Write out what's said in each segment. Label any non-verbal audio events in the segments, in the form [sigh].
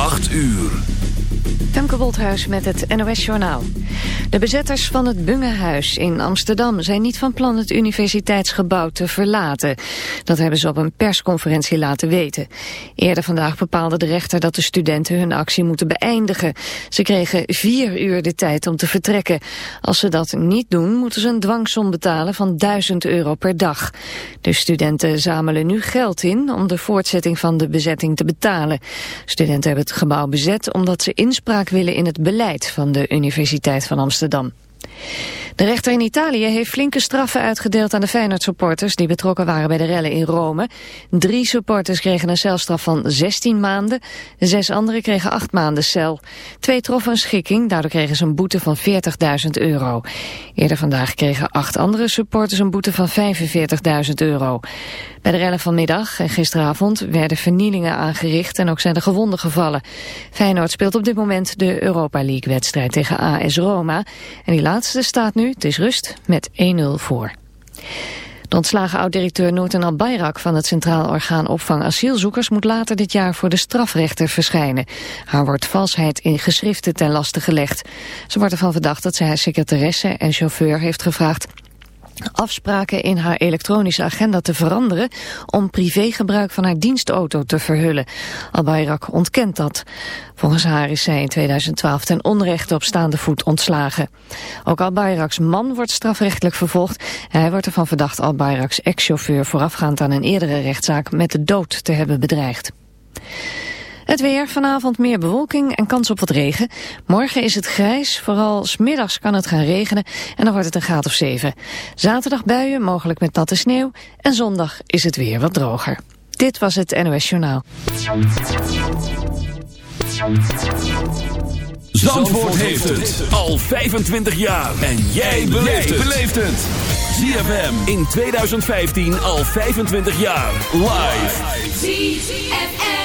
8 uur. Femke Wolthuis met het NOS Journaal. De bezetters van het Bungehuis in Amsterdam zijn niet van plan het universiteitsgebouw te verlaten. Dat hebben ze op een persconferentie laten weten. Eerder vandaag bepaalde de rechter dat de studenten hun actie moeten beëindigen. Ze kregen vier uur de tijd om te vertrekken. Als ze dat niet doen, moeten ze een dwangsom betalen van 1000 euro per dag. De studenten zamelen nu geld in om de voortzetting van de bezetting te betalen. Studenten hebben het gebouw bezet omdat ze inspraak willen in het beleid van de Universiteit van Amsterdam. De rechter in Italië heeft flinke straffen uitgedeeld aan de Feyenoord-supporters die betrokken waren bij de rellen in Rome. Drie supporters kregen een celstraf van 16 maanden, zes anderen kregen 8 maanden cel. Twee troffen een schikking, daardoor kregen ze een boete van 40.000 euro. Eerder vandaag kregen acht andere supporters een boete van 45.000 euro. Bij de rellen vanmiddag en gisteravond werden vernielingen aangericht en ook zijn er gewonden gevallen. Feyenoord speelt op dit moment de Europa League-wedstrijd tegen AS Roma. En die laatste staat nu, het is rust, met 1-0 voor. De ontslagen oud-directeur Noorten Al-Bayrak van het Centraal Orgaan Opvang Asielzoekers moet later dit jaar voor de strafrechter verschijnen. Haar wordt valsheid in geschriften ten laste gelegd. Ze wordt ervan verdacht dat zij haar secretaresse en chauffeur heeft gevraagd afspraken in haar elektronische agenda te veranderen om privégebruik van haar dienstauto te verhullen. Al-Bayrak ontkent dat. Volgens haar is zij in 2012 ten onrechte op staande voet ontslagen. Ook Al-Bayraks man wordt strafrechtelijk vervolgd. Hij wordt ervan verdacht Al-Bayraks ex-chauffeur voorafgaand aan een eerdere rechtszaak met de dood te hebben bedreigd. Het weer, vanavond meer bewolking en kans op wat regen. Morgen is het grijs, vooral smiddags kan het gaan regenen en dan wordt het een graad of 7. Zaterdag buien, mogelijk met natte sneeuw en zondag is het weer wat droger. Dit was het NOS Journaal. Zandvoort heeft het al 25 jaar en jij beleeft het. ZFM in 2015 al 25 jaar live.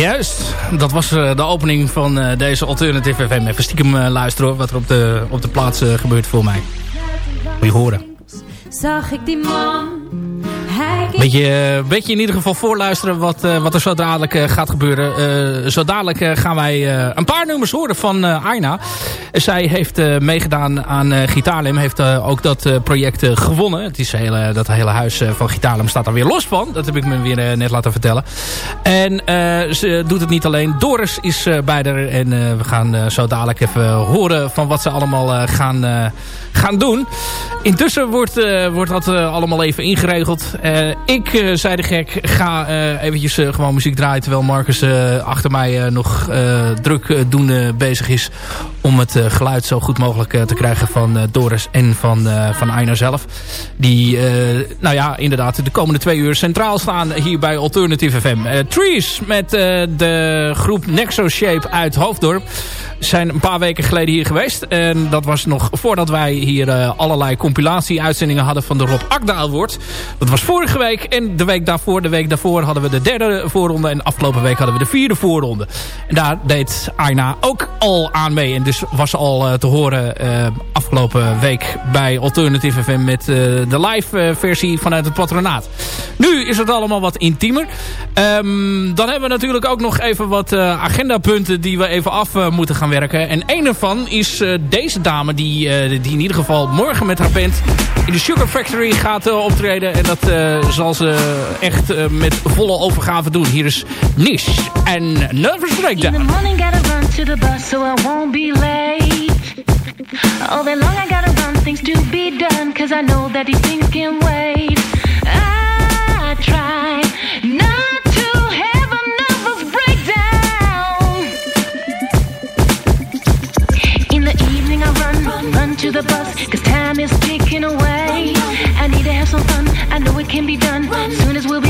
Juist, dat was uh, de opening van uh, deze Alternative FM. Even stiekem uh, luisteren wat er op de, op de plaats gebeurt voor mij. Moet je horen. Zag ik die man Beetje, beetje in ieder geval voorluisteren wat, uh, wat er zo dadelijk uh, gaat gebeuren. Uh, zo dadelijk gaan wij een paar nummers horen van Aina. Zij heeft meegedaan aan Gitaarlem. Heeft ook dat project gewonnen. Het is hele, dat hele huis van Gitaarlem staat er weer los van. Dat heb ik me weer net laten vertellen. En ze doet het niet alleen. Doris is bij haar. En we gaan zo dadelijk even horen van wat ze allemaal gaan, gaan doen. Intussen wordt, wordt dat allemaal even ingeregeld. Ik, uh, zei de gek, ga uh, eventjes uh, gewoon muziek draaien... terwijl Marcus achter mij nog druk doen bezig is... om het geluid zo goed mogelijk te krijgen van Doris en van, van Aina zelf. Die, nou ja, inderdaad de komende twee uur centraal staan hier bij Alternative FM. Trees met de groep Nexo Shape uit Hoofddorp zijn een paar weken geleden hier geweest. En dat was nog voordat wij hier allerlei compilatie-uitzendingen hadden van de Rob Akda Award. Dat was vorige week. En de week daarvoor, de week daarvoor hadden we de derde voorronde. En afgelopen week hadden we de vierde voorronde. En daar deed Aina ook al aan mee. En dus was al uh, te horen uh, afgelopen week bij Alternative FM met de live versie vanuit het patronaat. Nu is het allemaal wat intiemer. Um, dan hebben we natuurlijk ook nog even wat agendapunten die we even af moeten gaan werken. En een ervan is deze dame die, die in ieder geval morgen met haar band in de Sugar Factory gaat optreden. En dat zal ze echt met volle overgave doen. Hier is Nish en Nervous Breakdown. Try the bus Cause time is ticking away I need to have some fun I know it can be done. Soon as we'll be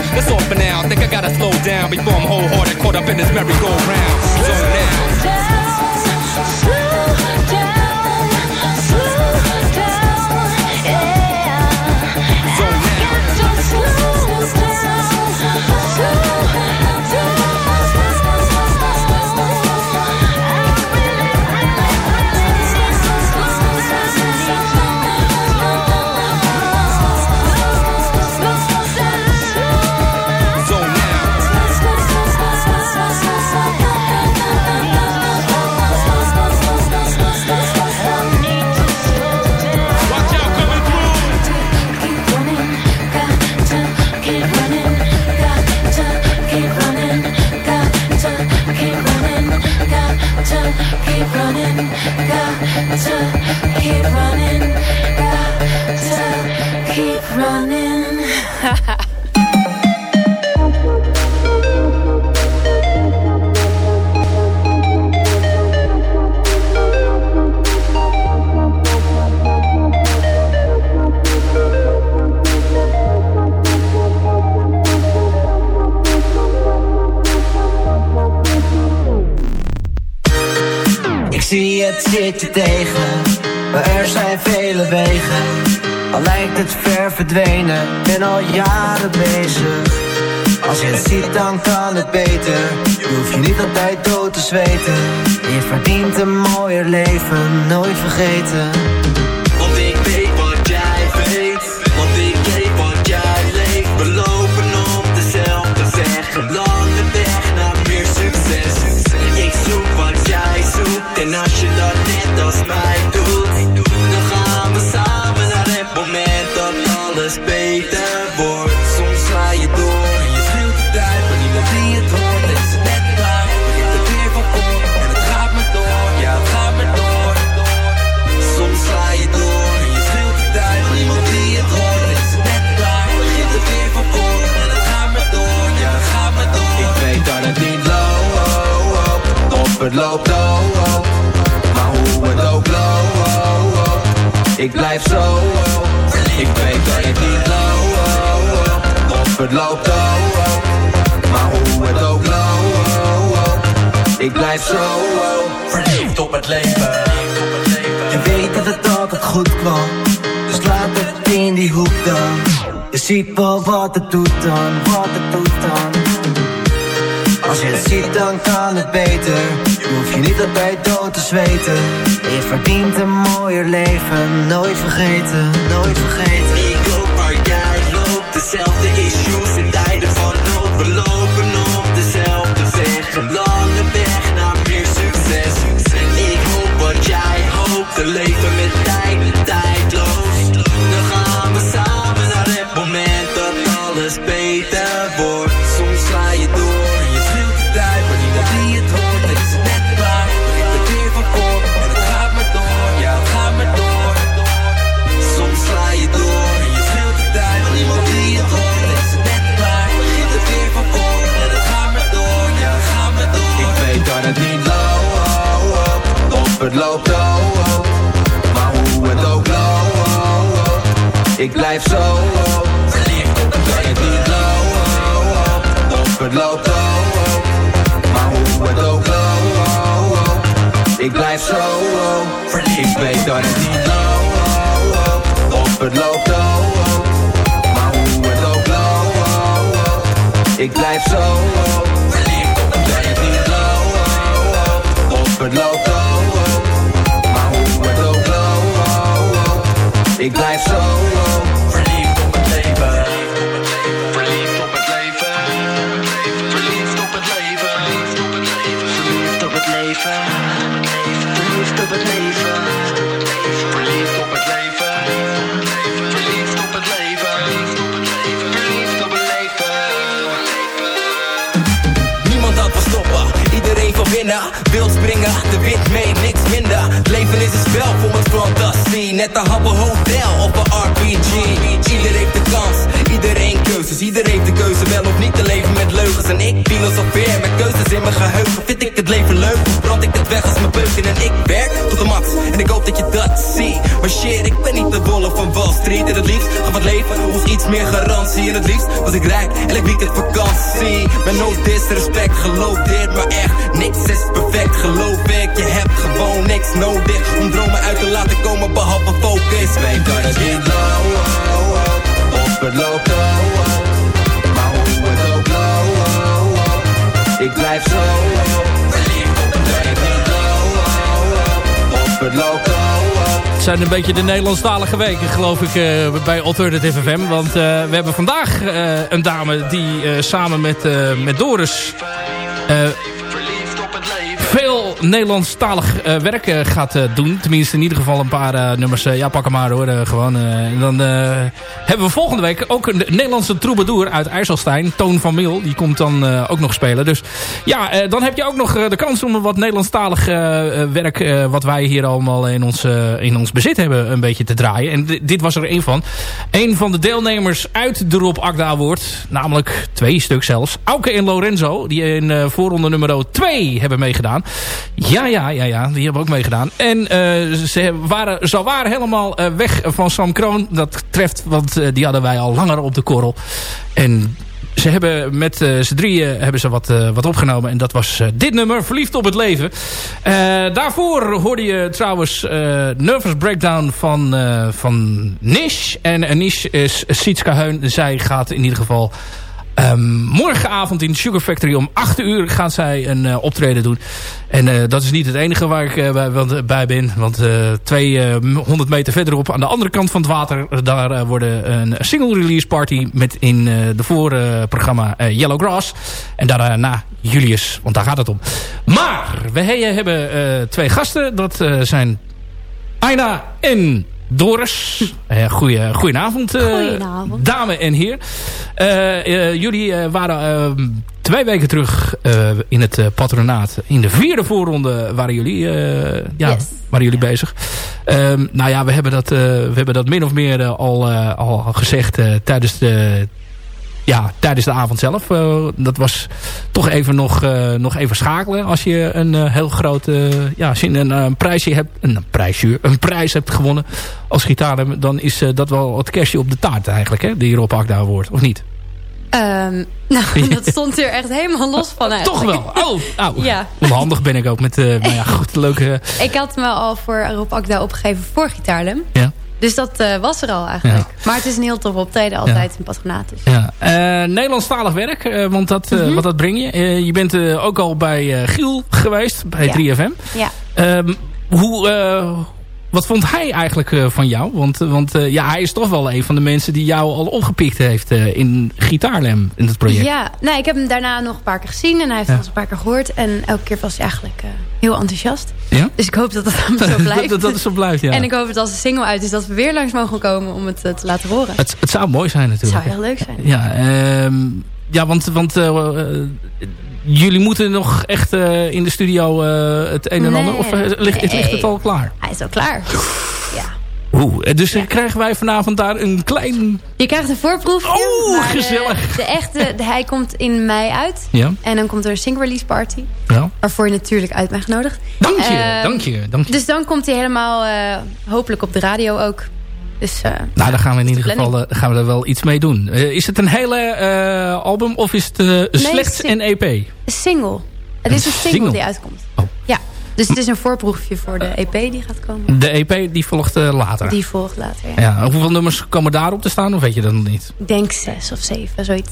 That's all for now. Think I gotta slow down before I'm wholehearted, caught up in this merry-go-round. So now. to zit je tegen, maar er zijn vele wegen. Al lijkt het ver verdwenen, ben al jaren bezig. Als je het ziet, dan kan het beter. Je hoeft je niet altijd dood te zweten. Je verdient een mooier leven, nooit vergeten. Het loopt oh, maar hoe het ook loopt, ik blijf zo. Ik weet dat het niet loopt, of het loopt oh, maar hoe het ook loopt, ik blijf zo. Verliefd op het leven. Je weet dat het altijd goed kwam, dus laat het in die hoek dan. Je ziet wel wat het doet dan, wat het doet dan. Als je het ziet, dan kan het beter. Je hoeft je niet altijd dood te zweten. Je verdient een mooier leven, nooit vergeten, nooit vergeten. Ik loop waar jij loopt, dezelfde issues in tijden van nood. We lopen op dezelfde weg, een lange weg naar meer succes. Ik hoop wat jij hoopt, te leven met tijd, loopt oh, maar hoe het ook loopt, ik blijf zo. Verliefd op het niet loopt, of het loopt oh, maar hoe het ook loopt, ik blijf zo. Verliefd, ik weet dat het niet loopt, of het loopt oh, maar hoe het ook loopt, ik blijf zo. Verliefd op het kan het niet loopt, of het loopt ik blijf zo. Verliefd op het leven. Verliefd op het leven. Verliefd op het leven. Verliefd op het leven. Verliefd op het leven. Verliefd op het leven. Verliefd op het leven. Verliefd op het leven. Niemand dat wil stoppen, iedereen wil winnen Wil springen, de wind mee, niks minder Het leven is een spel Net een Hotel of een RPG Ieder heeft de kans, iedereen keuzes. Iedereen heeft de keuze wel of niet te leven met leugens. En ik filosofeer met keuzes in mijn geheugen. Vind ik het leven leuk, brand ik het weg als mijn beuken. En ik werk tot de max, en ik hoop dat je dat ziet. Maar shit, ik ben niet de wolf van Wall Street. En het liefst gaat wat leven ons iets meer garantie. En het liefst was ik rijk en ik weekend vakantie. Met no disrespect, geloof dit maar echt Niks is perfect, geloof ik gewoon niks nodig Om dromen uit te laten komen behalve focus Weet dat het niet loopt, of het loopt oh, maar hoe het ook loopt, ik blijf zo. Het loopt, het oh, zijn een beetje de Nederlandstalige weken, geloof ik, eh, bij Alternative FM. Want eh, we hebben vandaag eh, een dame die samen met, met Doris... Nederlandstalig eh, werk eh, gaat eh, doen. Tenminste, in ieder geval een paar nummers. ja, pak hem maar hoor. gewoon. dan hebben we volgende week ook een Nederlandse troubadour uit IJsselstein. Toon van Mil. Die komt dan ook nog spelen. Dus ja, dan heb je ook nog de kans om wat Nederlandstalig werk... wat wij hier allemaal in ons, in ons bezit hebben een beetje te draaien. En di- dit was er een van. Een van de deelnemers uit de Rob Akda Award. Namelijk twee stuk zelfs. Auke en Lorenzo. Die in voorronde nummer 2 hebben meegedaan. Ja, ja, ja, ja. Die hebben ook meegedaan. En eh, ze waren, zo waren helemaal eh, weg van Sam Kroon. Dat treft, want eh, die hadden wij al langer op de korrel. En ze hebben met z'n drieën hebben ze wat, wat opgenomen. En dat was dit nummer, Verliefd op het Leven. daarvoor hoorde je trouwens Nervous Breakdown van, van Nish. En Nish is Sietska Heun. Zij gaat in ieder geval Um, morgenavond in Sugar Factory om 8 uur gaat zij een uh, optreden doen. En uh, dat is niet het enige waar ik uh, bij, bij, ben. Want 200 meter verderop aan de andere kant van het water... daar worden een single release party met in de voorprogramma Yellow Grass. En daarna Julius, want daar gaat het om. Maar we hebben twee gasten. Dat zijn Aina en Doris. Uh, goeie, goedenavond, uh, goedenavond, dame en heer. Uh, jullie waren ehm, twee weken terug in het patronaat. In de vierde voorronde waren jullie, ja, yes. waren jullie bezig. Ehm, nou ja, we hebben dat, we hebben dat min of meer al, al gezegd tijdens de ja, tijdens de avond zelf. Uh, dat was toch even nog, uh, nog even schakelen. Als je een uh, heel groot... ja, als je een, prijsje hebt... Een, prijsje, een prijs hebt gewonnen als gitaar... dan is dat wel het kerstje op de taart eigenlijk. Hè, die Rob Akda wordt. Of niet? Um, [laughs] nou, dat stond er echt helemaal los van uit. [laughs] Toch wel? Oh, oh. Ja. onhandig ben ik ook met... maar ja, [laughs] goed, leuke... Ik had me al voor Rob Akda opgegeven voor Gitaarlem. Ja. Dus dat uh, was er al eigenlijk. Maar het is een heel tof optreden altijd in patronaat. Ja. Uh, Nederlandstalig werk, uh, want dat, mm -hmm. wat dat breng je. je bent ook al bij Giel geweest, bij 3FM. Ja. Um, hoe, wat vond hij eigenlijk uh, van jou? Want, want uh, ja, hij is toch wel een van de mensen die jou al opgepikt heeft uh, in Gitaarlem, in het project. Ja, nou, ik heb hem daarna nog een paar keer gezien en hij heeft ja. ons een paar keer gehoord. En elke keer was hij eigenlijk heel enthousiast. Ja? Dus ik hoop dat dat zo [laughs] blijft. dat, dat zo blijft, ja. En ik hoop dat als de single uit is dat we weer langs mogen komen om het te laten horen. Het, het zou mooi zijn natuurlijk. Het zou heel leuk zijn. Ja, um, ja want, want jullie moeten nog echt uh, in de studio uh, het een en ander? Of uh, ligt, nee. ligt, het al klaar? Hij is al klaar. Ja. Oeh, dus ja. krijgen wij vanavond daar een klein... Je krijgt een voorproefje. Oh, gezellig. De, echte, de, hij komt in mei uit. Ja. En dan komt er een single release party. Ja. Waarvoor je natuurlijk uit bent genodigd. Dank je, uh, dank je, dank je. Dus dan komt hij helemaal, hopelijk op de radio ook. Dus, uh, nou, daar gaan we in ieder geval uh, gaan we er wel iets mee doen. Uh, is het een hele album of is het nee, slechts een EP? Een single. Het is een single, single. die uitkomt. Oh. Ja. Dus het is een voorproefje voor de EP die gaat komen. De EP die volgt later? Die volgt later, ja. ja. Hoeveel nummers komen daarop te staan? Of weet je dat nog niet? Ik denk zes of zeven, zoiets.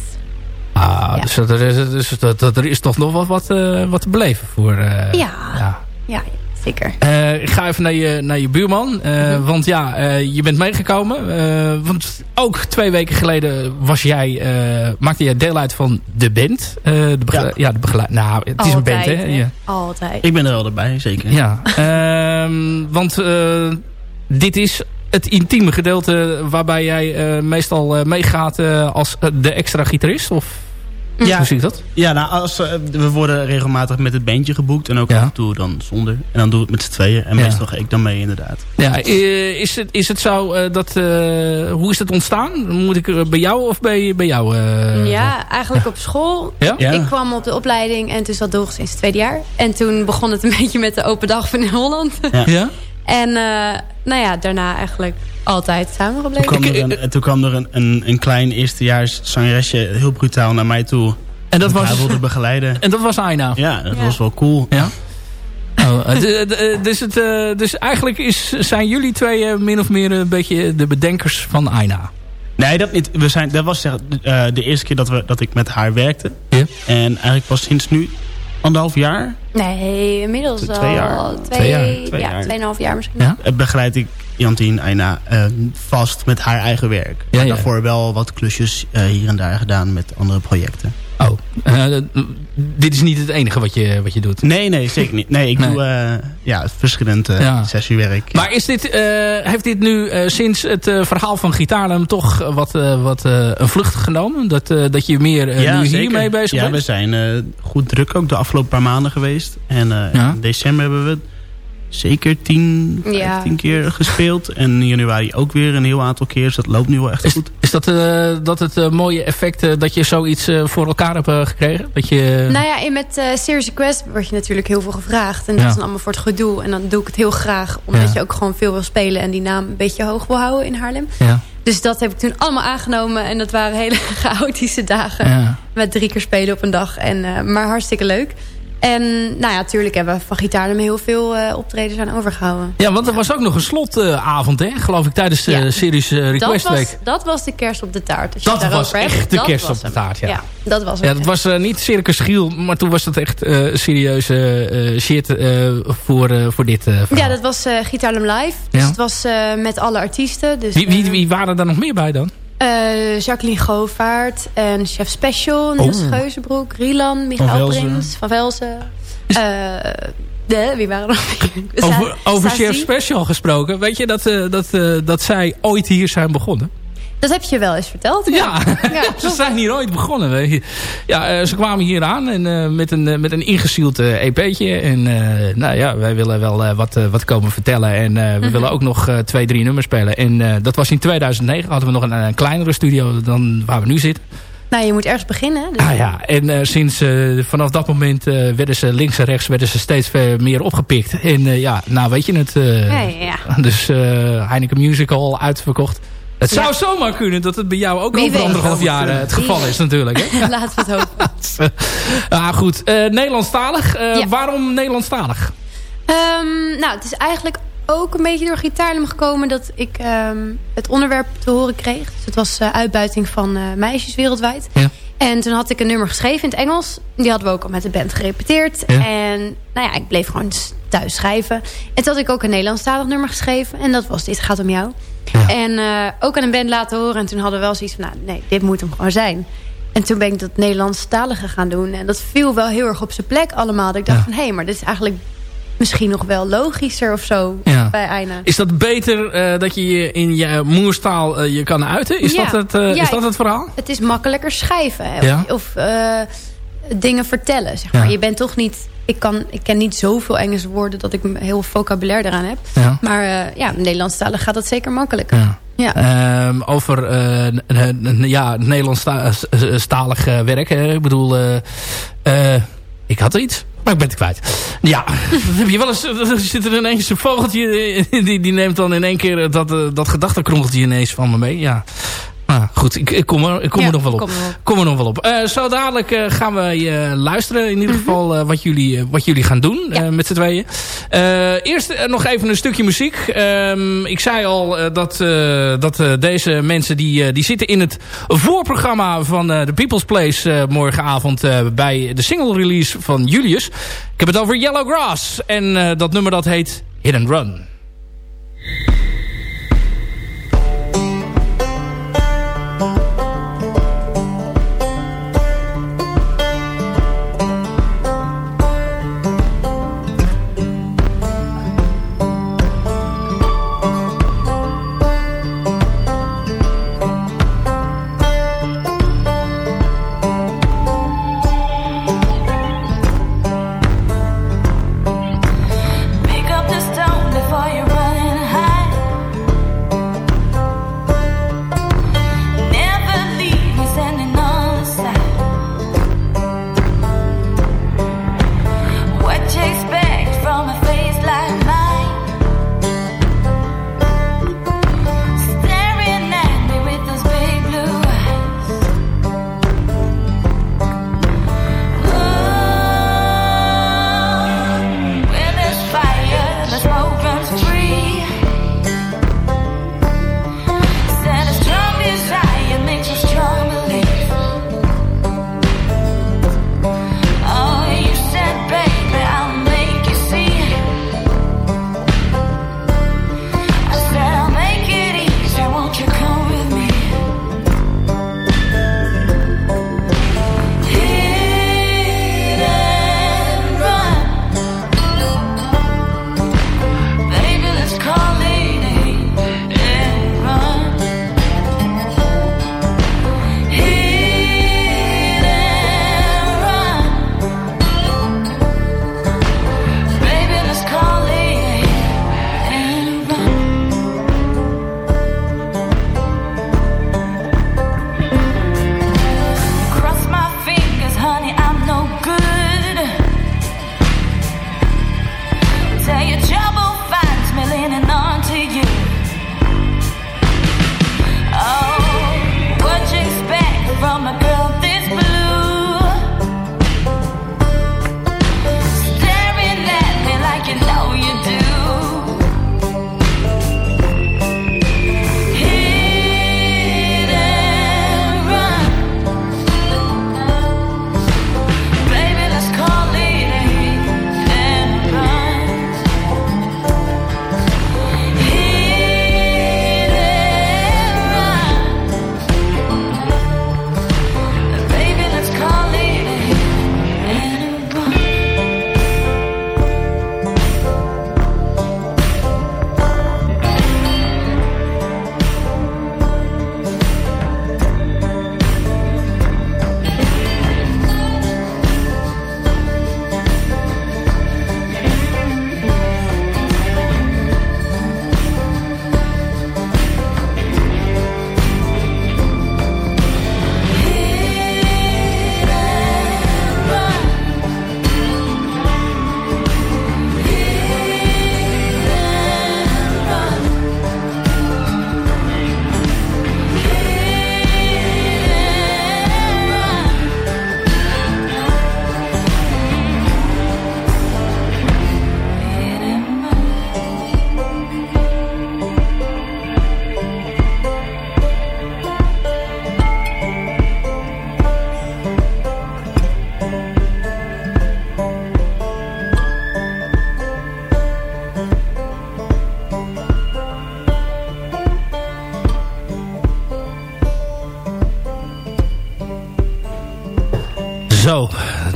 Ah, ja. dus, er is, dus dat, er is toch nog wat, wat, wat te beleven voor... ja. ja. ja. Zeker. Uh, ik ga even naar je, naar je buurman. Uh, mm -hmm. Want ja, uh, je bent meegekomen. want ook twee weken geleden was jij, maakte jij deel uit van de band. de ja. ja. de begeleid. Nou, het is een band, hè? Ja. Altijd. Ik ben er wel erbij, zeker. Ja. Ehm, want dit is het intieme gedeelte waarbij jij meestal meegaat als de extra gitarist? Of... Ja. Hoe zie je dat? Ja, nou, als, uh, we worden regelmatig met het bandje geboekt. En ook ja. af en toe dan zonder. En dan doe ik het met z'n tweeën. En ja. meestal ga ik dan mee inderdaad. Ja, is het, is het zo uh, dat... Uh, hoe is het ontstaan? Moet ik bij jou of bij, bij jou? ja, eigenlijk op school. Ja? Ik kwam op de opleiding en toen zat Doris in het tweede jaar. En toen begon het een [laughs] beetje met de open dag van in Holland. Ja. En nou ja, daarna eigenlijk altijd samengebleven. Toen kwam er een, toen kwam er een, een, een klein eerstejaars zangeresje heel brutaal naar mij toe. En dat was, hij wilde begeleiden. En dat was Aina? Ja, dat ja. was wel cool. Ja? Oh, dus, het, dus eigenlijk is, zijn jullie twee min of meer een beetje de bedenkers van Aina? Nee, dat niet. We zijn, dat was uh, de eerste keer dat, we, dat ik met haar werkte. Ja. En eigenlijk pas sinds nu anderhalf jaar? Nee, inmiddels twee, twee jaar. Twee, twee jaar. Twee ja, jaar. tweeënhalf jaar misschien. Ja? Begeleid ik Jantien Aina uh, vast met haar eigen werk. Ja, ja. Daarvoor wel wat klusjes uh, hier en daar gedaan met andere projecten. Oh, uh, dit is niet het enige wat je, wat je doet? Nee, nee, zeker niet. Nee, ik nee. doe ja, verschillend ja. sessiewerk. Maar is dit, heeft dit nu sinds het verhaal van Gitaarlem toch wat, wat een vlucht genomen? Dat, dat je meer ja, nu hiermee bezig bent? Ja, we zijn goed druk ook de afgelopen paar maanden geweest. En in december hebben we zeker tien, ja. keer gespeeld. En in januari ook weer een heel aantal keer. Dus dat loopt nu wel echt is, goed. Is dat, uh, dat het uh, mooie effect uh, dat je zoiets voor elkaar hebt gekregen? Dat je... Nou ja, met uh, Serious Request word je natuurlijk heel veel gevraagd. En dat ja. is dan allemaal voor het gedoe. En dan doe ik het heel graag. Omdat ja. je ook gewoon veel wil spelen. En die naam een beetje hoog wil houden in Haarlem. Ja. Dus dat heb ik toen allemaal aangenomen. En dat waren hele [laughs] chaotische dagen. Met drie keer spelen op een dag. En, maar hartstikke leuk. En nou ja, natuurlijk hebben we van Gitaar heel veel uh, optredens aan overgehouden. Ja, want er was ook nog een slotavond, hè? Geloof ik, tijdens de ja. series uh, Request dat Week. dat was de kerst op de taart. dat was echt de kerst op de taart, ja. ja. dat was Ja, dat was uh, niet Circus Giel, maar toen was dat echt serieuze shit voor, voor dit. Ja, dat was Gitaar Live. Dus het was met alle artiesten. Dus, wie, wie, wie waren er nog meer bij dan? Uh, Jacqueline Govaert en Chef Special, Niels oh. Geuzenbroek, Rielan, Michael Prins, Van Velzen. Uh, de, wie waren er nog? [laughs] over, over Chef Special gesproken. Weet je dat, uh, dat, dat zij ooit hier zijn begonnen? Dat heb je wel eens verteld. Ja, [laughs] ja. [laughs] ze zijn hier ooit begonnen. Weet je. Ja, ze kwamen hier aan en, uh, met, een, met een ingesield uh, EP'tje. En nou ja, wij willen wel wat, wat komen vertellen. En we -hmm. willen ook nog twee, drie nummers spelen. En dat was in 2009. Hadden we nog een, een, kleinere studio dan waar we nu zitten. Nou, je moet ergens beginnen. Dus... Ah ja, en sinds vanaf dat moment werden ze links en rechts werden ze steeds meer opgepikt. En ja, nou weet je het. ja. [laughs] Dus Heineken Musical uitverkocht. Het zou zomaar kunnen dat het bij jou ook over anderhalf jaar uh, het geval is natuurlijk. Hè? [laughs] Laten we het hopen. [laughs] ah, goed, uh, Nederlandstalig. Ja. Waarom Nederlandstalig? Um, nou, het is eigenlijk ook een beetje door gitaarlem gekomen... dat ik um, het onderwerp te horen kreeg. Dus het was uitbuiting van meisjes wereldwijd. Ja. En toen had ik een nummer geschreven in het Engels. Die hadden we ook al met de band gerepeteerd. Ja. En nou ja, ik bleef gewoon thuis schrijven. En toen had ik ook een Nederlandstalig nummer geschreven. En dat was Dit gaat om jou. En uh, ook aan een band laten horen. En toen hadden we wel zoiets van, nou nee, dit moet hem gewoon zijn. En toen ben ik dat Nederlandstalige gaan doen. En dat viel wel heel erg op zijn plek allemaal. Dat ik dacht van, hé, hey, maar dit is eigenlijk misschien nog wel logischer of zo ja. bij Eina. Is dat beter uh, dat je je in je moerstaal uh, je kan uiten? Is, ja. dat, het, uh, ja, is dat het verhaal? Het is makkelijker schrijven. Of, of dingen vertellen. Zeg maar. Je bent toch niet ik, kan, ik ken niet zoveel Engelse woorden dat ik heel veel eraan heb. Ja. Maar uh, ja, Nederlandstalig gaat dat zeker makkelijker. Ja. Ja. Um, over uh, ja, Nederlandstalig werk. Ik bedoel, ik had er iets. Maar ik ben het kwijt. Ja, [laughs] heb je wel eens, er zit er ineens een vogeltje, die, die neemt dan in één keer dat, dat gedachtenkronkeltje ineens van me mee. Ja, nou, goed, ik, ik, kom, er, ik kom er nog wel op. Kom er, nog wel op. Uh, zo dadelijk uh, gaan we uh, luisteren in ieder mhm. geval wat, jullie, wat jullie gaan doen ja. met z'n tweeën. eerst nog even een stukje muziek. Ehm, ik zei al dat, dat deze mensen die, die zitten in het voorprogramma van The People's Place morgenavond bij de single release van Julius. Ik heb het over Yellow Grass en dat nummer dat heet Hit and Run.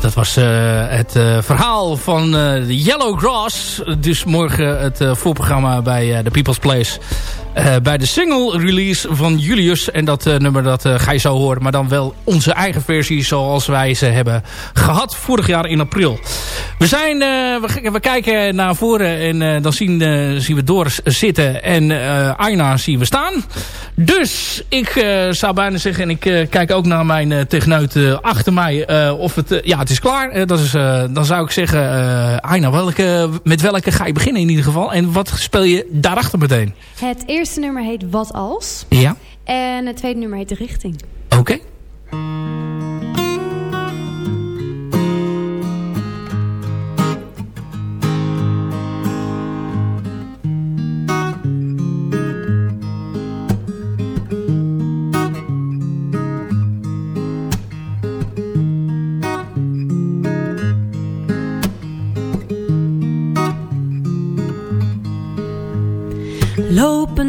Dat was het verhaal van Yellow Grass. Dus morgen het voorprogramma bij The People's Place. Bij de single release van Julius. En dat nummer dat ga je zo horen. Maar dan wel onze eigen versie zoals wij ze hebben gehad vorig jaar in april. We, zijn, we, we, kijken naar voren en dan zien, zien we Doris zitten. En Aina zien we staan. Dus ik zou bijna zeggen, en ik kijk ook naar mijn techneut achter mij, of het, ja het is klaar. dat is, dan zou ik zeggen, Aina, welke, met welke ga je beginnen in ieder geval? En wat speel je daarachter meteen? Het nummer heet Wat Als. Ja. En het tweede nummer heet De Richting. Oké.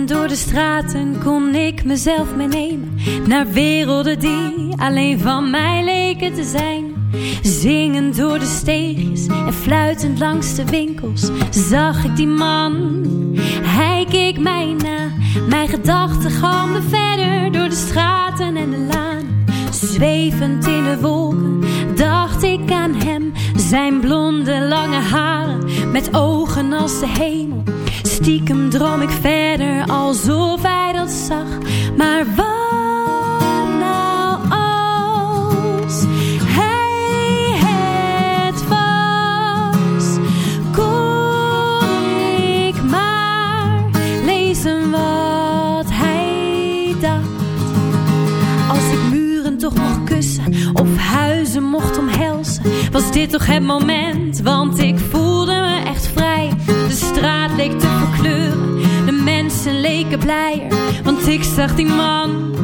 Door de straten kon ik mezelf meenemen Naar werelden die alleen van mij leken te zijn. Zingend door de steegjes en fluitend langs de winkels Zag ik die man, hij keek mij na Mijn gedachten galmden verder door de straten en de laan. Zwevend in de wolken dacht ik aan hem Zijn blonde lange haren met ogen als de hemel Stiekem droom ik verder alsof hij dat zag. Maar wat nou als hij het was? Kon ik maar lezen wat hij dacht. Als ik muren toch mocht kussen of huizen mocht omhelzen. Was dit toch het moment, want ik man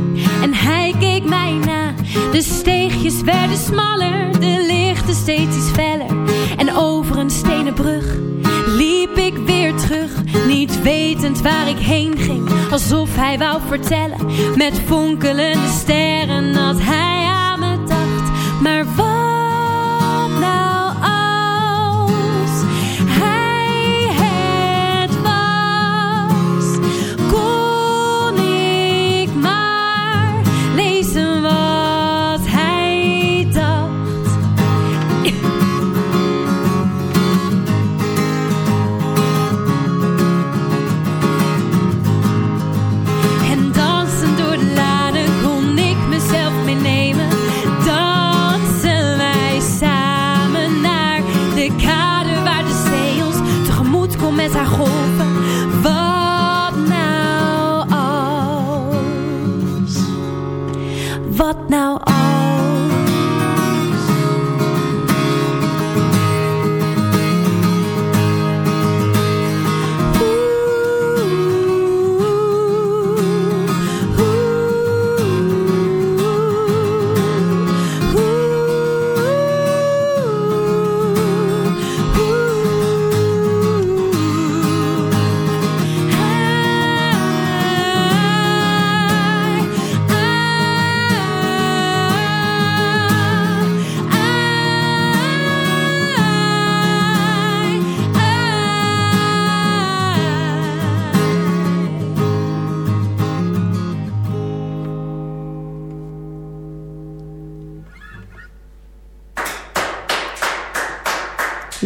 en hij keek mij na. De steegjes werden smaller, de lichten steeds iets feller. En over een stenen brug liep ik weer terug, niet wetend waar ik heen ging. Alsof hij wou vertellen, met fonkelende sterren, dat hij aan me dacht. Maar wat?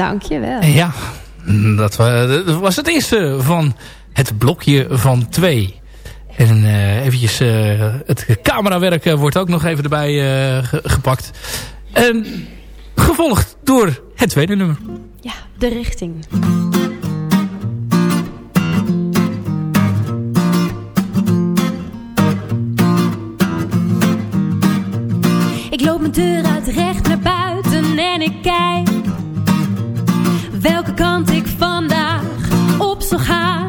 Dankjewel. Ja, dat was het eerste van het blokje van twee. En uh, eventjes uh, het camerawerk uh, wordt ook nog even erbij gepakt. En gevolgd door het tweede nummer. Ja, de richting. Ik loop mijn deur uit recht naar buiten en ik kijk welke kant ik vandaag op zal gaan.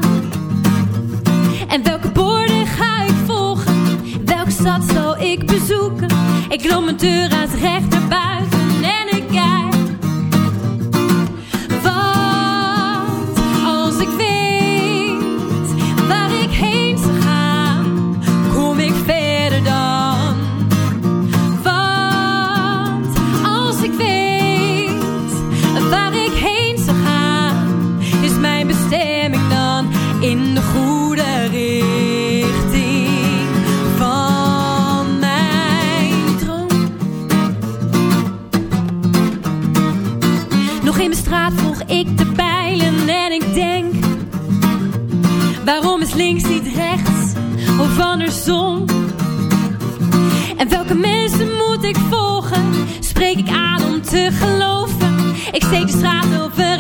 En welke borden ga ik volgen, welke stad zal ik bezoeken. Ik loop mijn deur recht naar En welke mensen moet ik volgen? Spreek ik aan om te geloven? Ik steek de straat over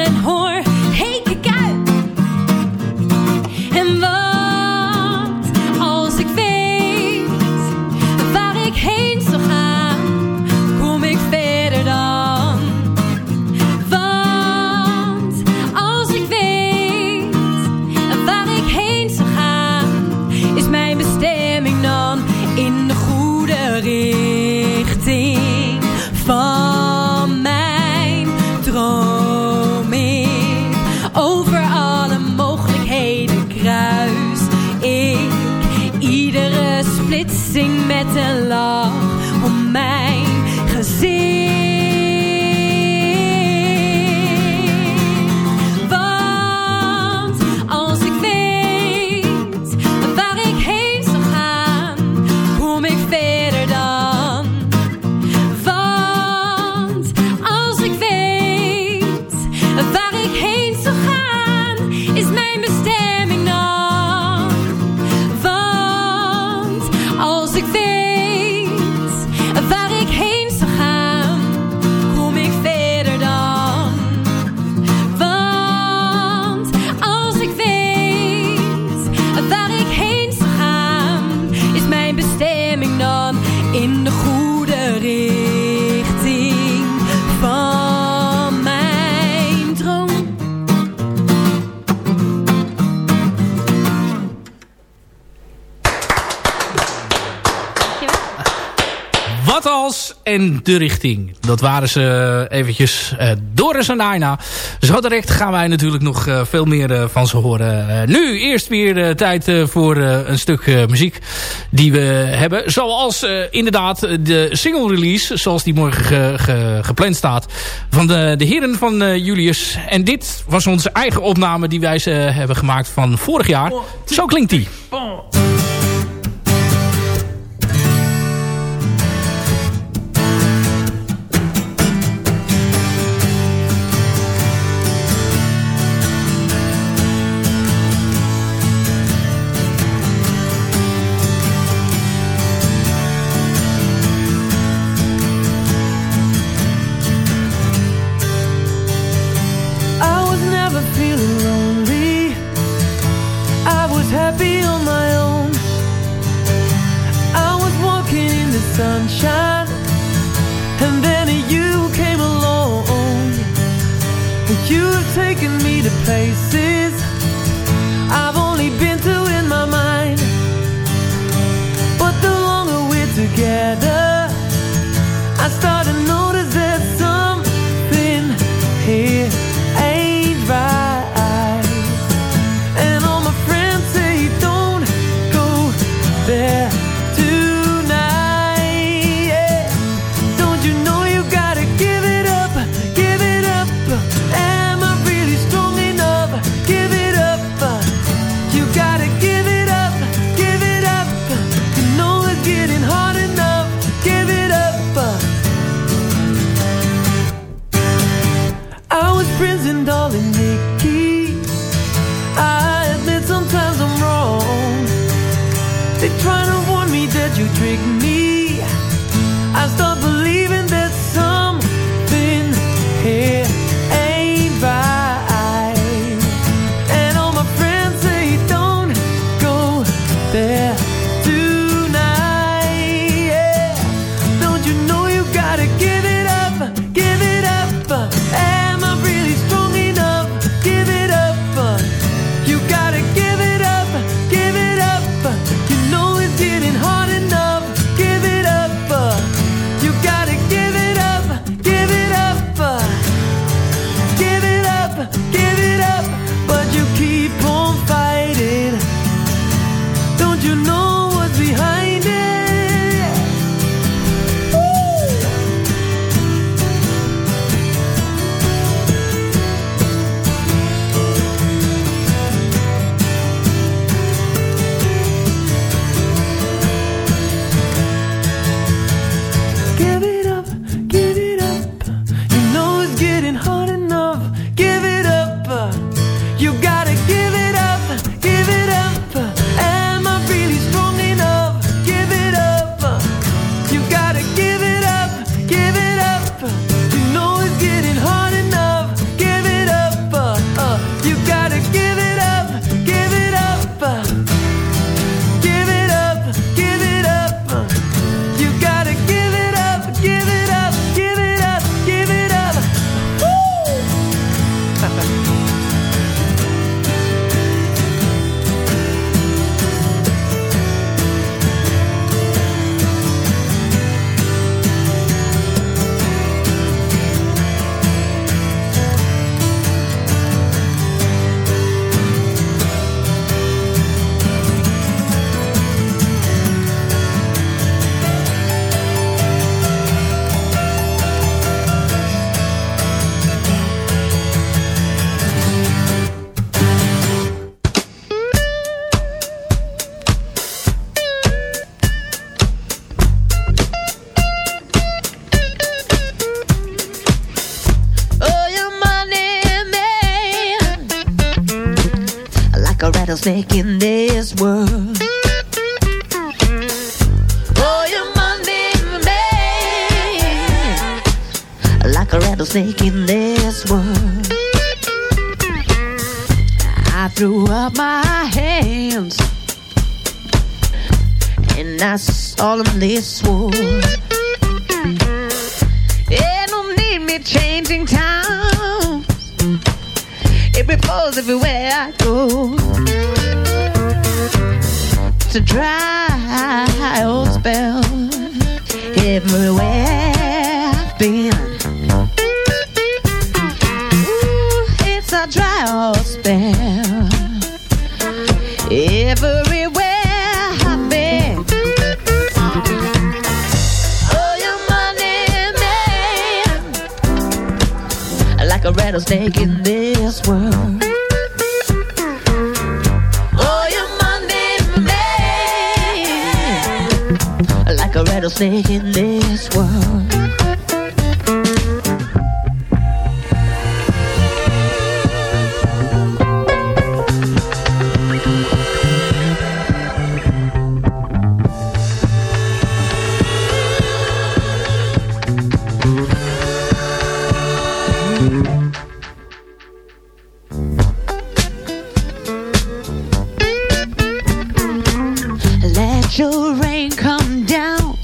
de richting. Dat waren ze eventjes uh, Doris en Aina. Zo direct gaan wij natuurlijk nog uh, veel meer van ze horen. nu eerst weer tijd voor een stuk muziek die we hebben. Zoals inderdaad de single release, zoals die morgen ge, ge, gepland staat. Van de, de heren van Julius. En dit was onze eigen opname die wij ze hebben gemaakt van vorig jaar. Zo klinkt die. Rattlesnake in this world. Oh, man, like a rattlesnake in this world. I threw up my hands and I solemnly swore. to drive. Let your rain come down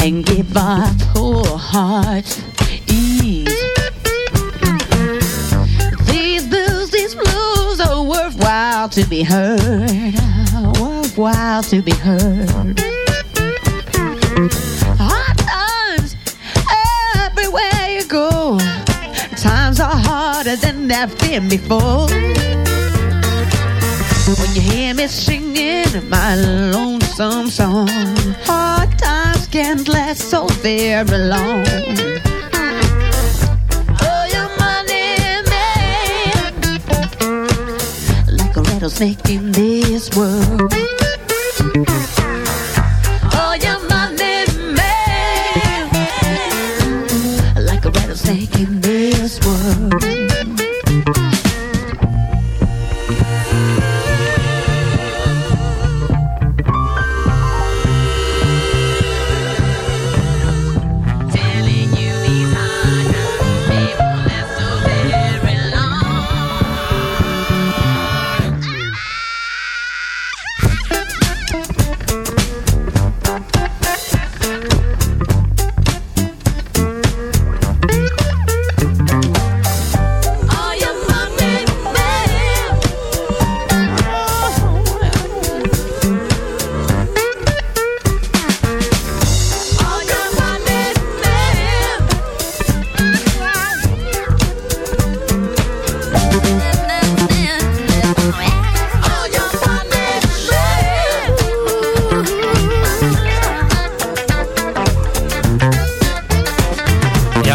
and give our poor hearts ease. These blues, these blues are worthwhile to be heard, worthwhile to be heard. Harder than they've been before. When you hear me singing my lonesome song, hard times can't last so very long. Oh, you're money man, like a rattlesnake in this world.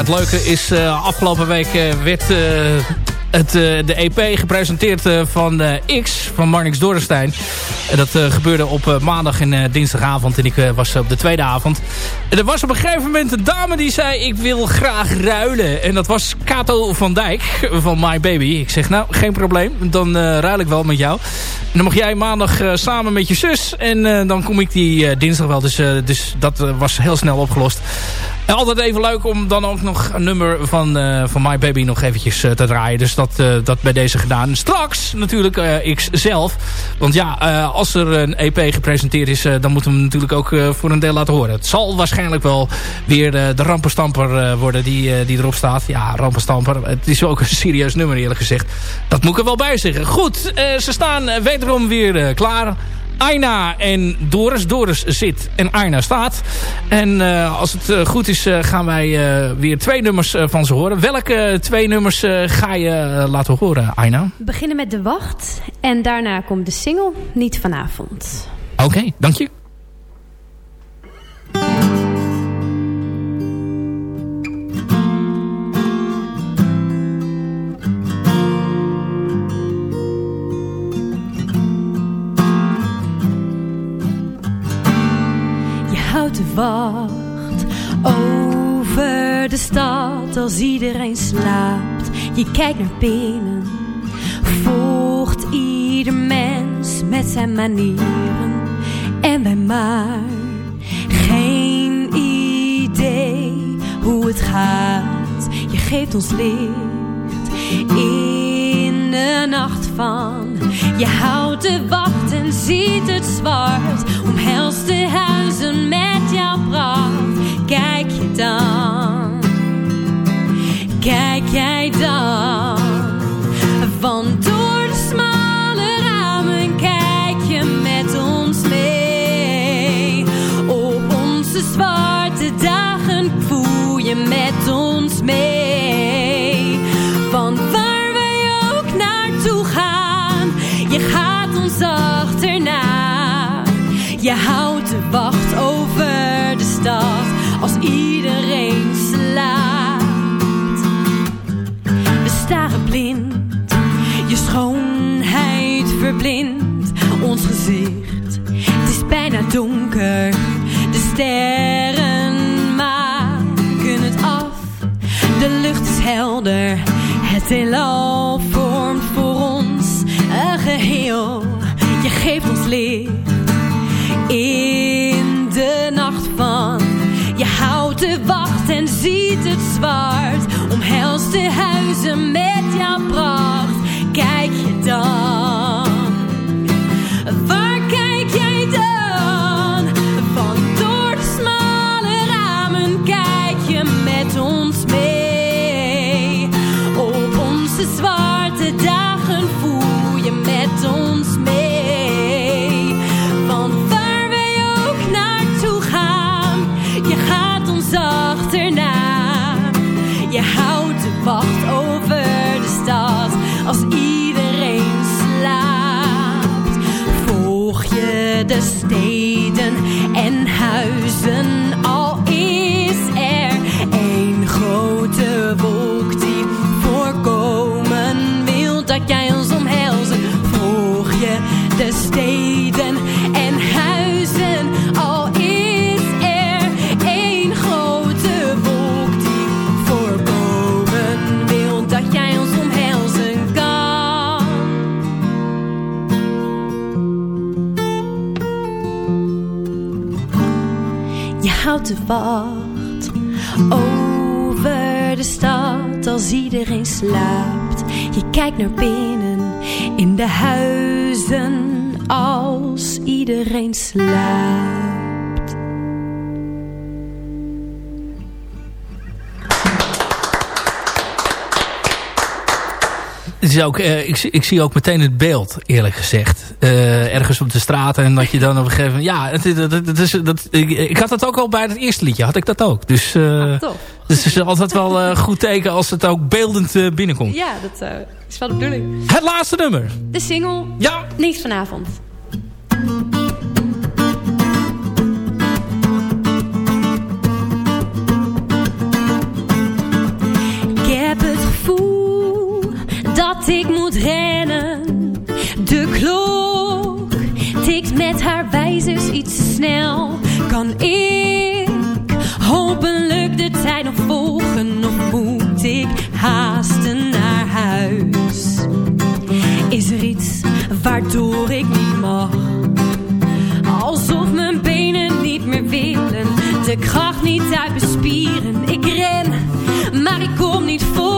Het leuke is, eh, afgelopen week eh, werd eh, het, de EP gepresenteerd van X, van Marnix Dorenstein. En dat gebeurde op maandag en dinsdagavond en ik was op de tweede avond. En er was op een gegeven moment een dame die zei, ik wil graag ruilen. En dat was Kato van Dijk van My Baby. Ik zeg, nou, geen probleem, dan ruil ik wel met jou. En dan mag jij maandag samen met je zus en dan kom ik die dinsdag wel. Dus, dus dat was heel snel opgelost. Altijd even leuk om dan ook nog een nummer van, eh, van My Baby nog eventjes eh, te draaien. Dus dat, eh, dat bij deze gedaan. Straks natuurlijk ik zelf. Want ja, als er een EP gepresenteerd is, dan moeten we hem natuurlijk ook voor een deel laten horen. Het zal waarschijnlijk wel weer de rampenstamper worden die, die erop staat. Ja, rampenstamper. Het is ook een serieus nummer eerlijk gezegd. Dat moet ik er wel bij zeggen. Goed, ze staan wederom weer klaar. Aina en Doris. Doris zit en Aina staat. En eh, als het eh, goed is eh, gaan wij weer twee nummers van ze horen. Welke twee nummers ga je laten horen, Aina? We beginnen met De Wacht. En daarna komt de single Niet Vanavond. Oké, dank. Je wacht over de stad als iedereen slaapt. Je kijkt naar binnen, volgt Ieder mens met zijn manieren en wij maar geen idee hoe het gaat. Je geeft ons licht in de nacht van. Je houdt de wacht en ziet het zwart. Omhelst de huizen met jouw pracht. Kijk je dan, kijk jij dan, want door de smalle ramen kijk je met ons mee. Op onze zwarte dagen voel je met ons mee. Wacht over de stad als iedereen slaapt. We staren blind, je schoonheid verblindt ons gezicht. Het is bijna donker, de sterren maken het af. De lucht is helder, het heelal vormt voor ons een geheel. Je geeft ons licht ziet het zwart. De steden en huizen, Over de stad als iedereen slaapt. Je kijkt naar binnen in de huizen als iedereen slaapt. Is ook, eh, ik, zie- ik zie ook meteen het beeld, eerlijk gezegd. Eh, ergens op de straat en dat je dan op een gegeven moment... Ja, het, dat, dat, dat is, dat, ik, ik had dat ook al bij het eerste liedje, had ik dat ook. Dus, eh, Tof. dus het is altijd wel een goed teken als het ook beeldend binnenkomt. Ja, dat is wel de bedoeling. Het laatste nummer. De single Ja. Niet vanavond. Dat ik moet rennen. De klok tikt met haar wijzers iets snel. Kan ik hopelijk de tijd nog volgen? Of moet ik haasten naar huis? Is er iets waardoor ik niet mag? Alsof mijn benen niet meer willen. De kracht niet uit mijn spieren. Ik ren, maar ik kom niet vooruit.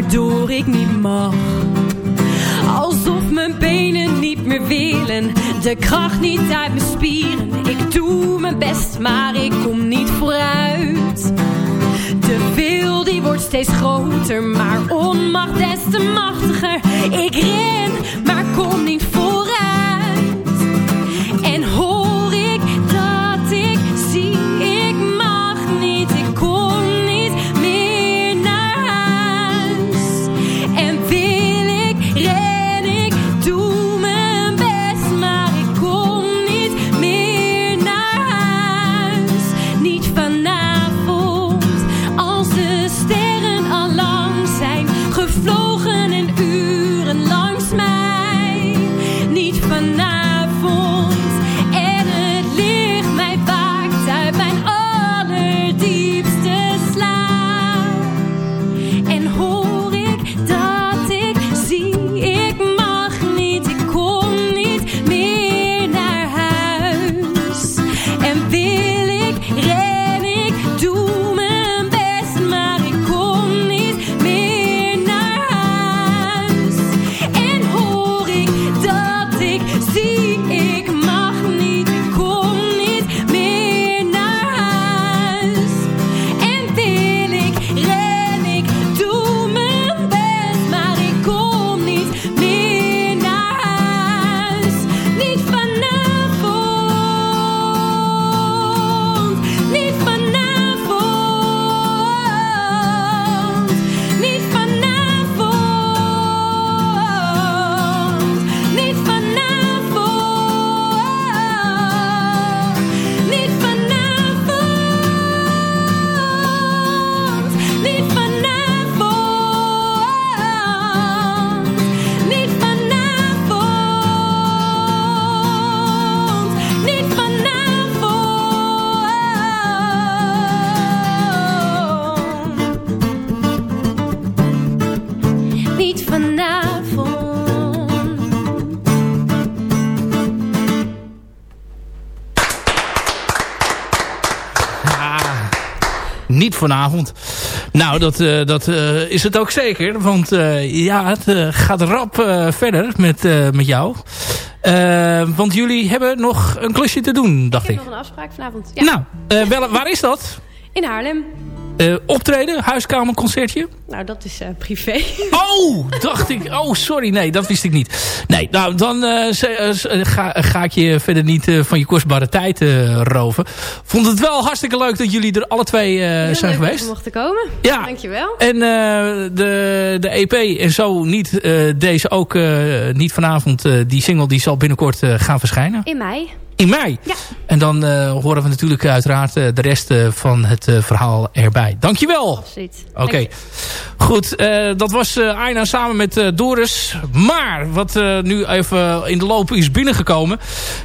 Waardoor ik niet mag? Alsof mijn benen niet meer willen. De kracht niet uit mijn spieren. Ik best, maar ik kom niet vooruit. De wil die wordt steeds steeds groter, maar onmacht des te machtiger. Ik ren, Nou, dat, eh, dat eh, is het ook zeker. Want eh, ja, het gaat rap verder met, met jou. Want jullie hebben nog een klusje te doen, dacht Ik ik. heb nog een afspraak vanavond. Ja. Nou, wel, waar is dat? In Haarlem. Eh, optreden, huiskamerconcertje? Nou, dat is eh, privé. [laughs] Oh, dacht ik. Oh, sorry. Nee, dat wist ik niet. Nee, nou, dan eh, ga, ga ik je verder niet van je kostbare tijd roven. Vond het wel hartstikke leuk dat jullie er alle twee zijn leuk dat geweest. we mochten komen. Ja. Dankjewel. En de, de EP en zo niet, deze ook niet vanavond. die single die zal binnenkort gaan verschijnen. In mei. In mei. Ja. En dan eh, horen we natuurlijk uiteraard eh, de rest eh, van het verhaal erbij. Dankjewel. Absoluut. Oké, goed. dat was Aina samen met Doris. Maar wat nu even in de loop is binnengekomen...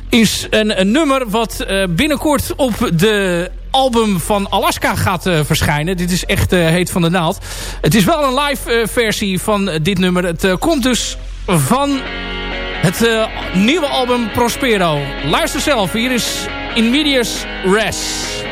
is een, een nummer wat binnenkort op de album van Alaska gaat verschijnen. Dit is echt eh, heet van de naald. Het is wel een live versie van dit nummer. Het komt dus van het eh, nieuwe album Prospero. Luister zelf. Hier is In Medias Res.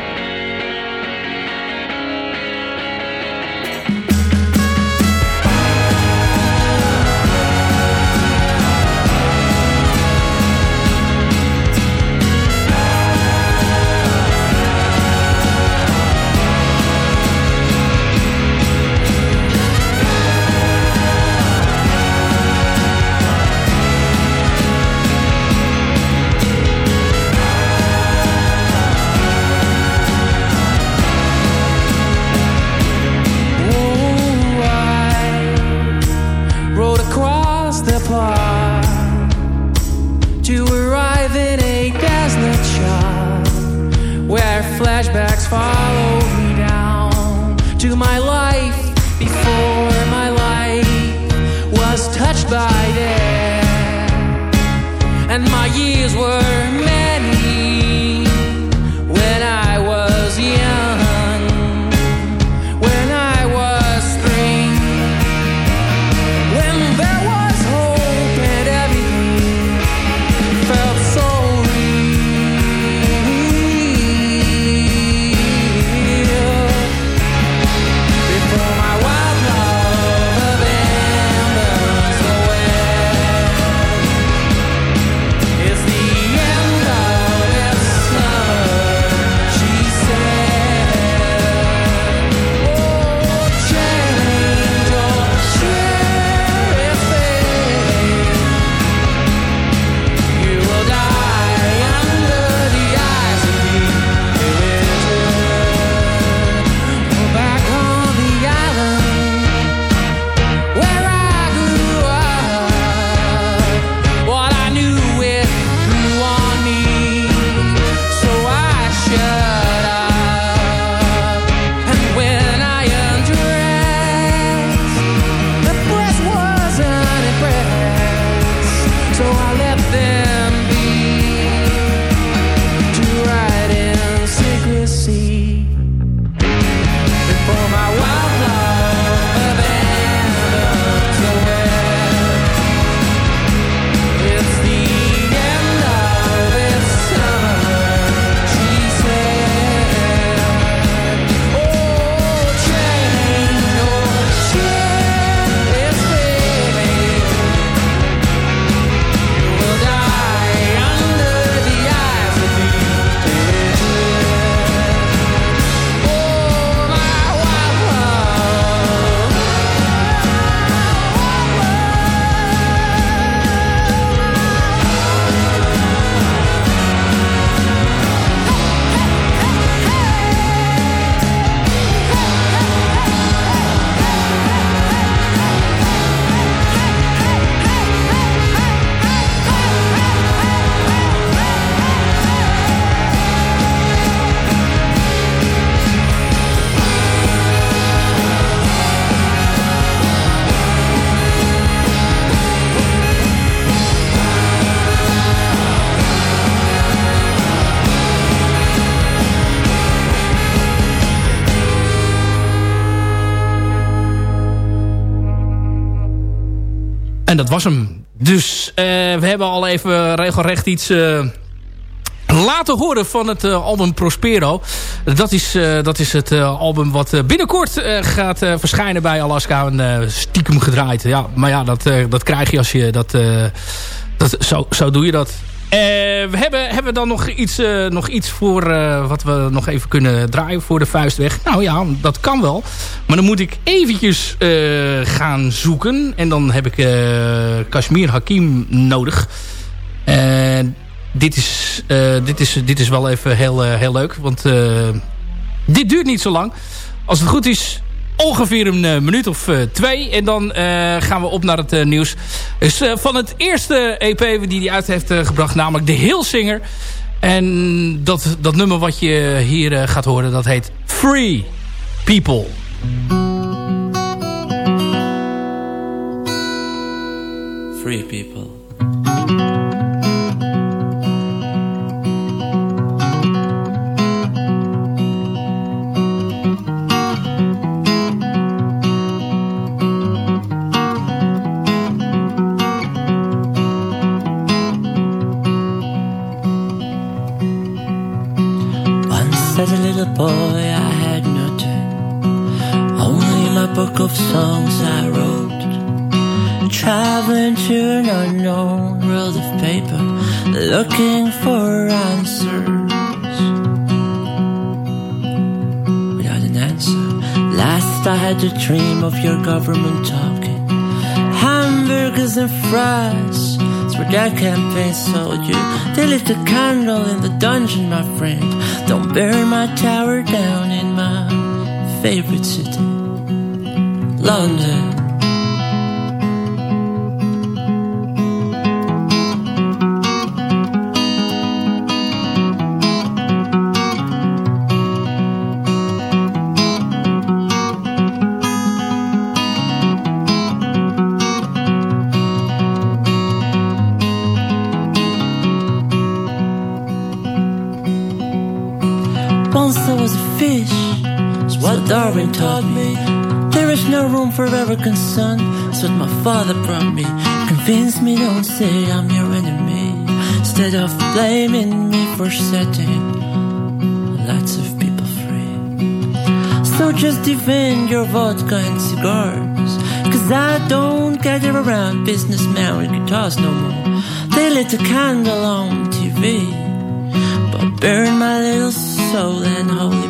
Dus we hebben al even regelrecht iets laten horen van het album Prospero. Dat is, dat is het album wat binnenkort gaat verschijnen bij Alaska. En stiekem gedraaid. Ja, maar ja, dat, dat krijg je als je dat... dat zo, zo doe je dat. Uh, we hebben, hebben we dan nog iets, uh, nog iets voor uh, wat we nog even kunnen draaien voor de vuistweg? Nou ja, dat kan wel. Maar dan moet ik eventjes gaan zoeken. En dan heb ik Kashmir Hakim nodig. dit, is, dit, is, dit is wel even heel, heel leuk. Want dit duurt niet zo lang. Als het goed is, ongeveer een uh, minuut of uh, twee. En dan uh, gaan we op naar het nieuws. Dus van het eerste EP die hij uit heeft gebracht, namelijk De Hillsinger. En dat, dat nummer wat je hier gaat horen, dat heet Free People. Free People. Looking for answers. Without an answer, last I had a dream of your government talking. Hamburgers and fries for that campaign soldier. They lit the candle in the dungeon, my friend. Don't burn my tower down in my favorite city, London. Son. That's what my father brought me. Convince me, don't say I'm your enemy. Instead of blaming me for setting lots of people free. So just defend your vodka and cigars. Cause I don't gather around businessmen with guitars no more. They lit a candle on TV. But burn my little soul and holy.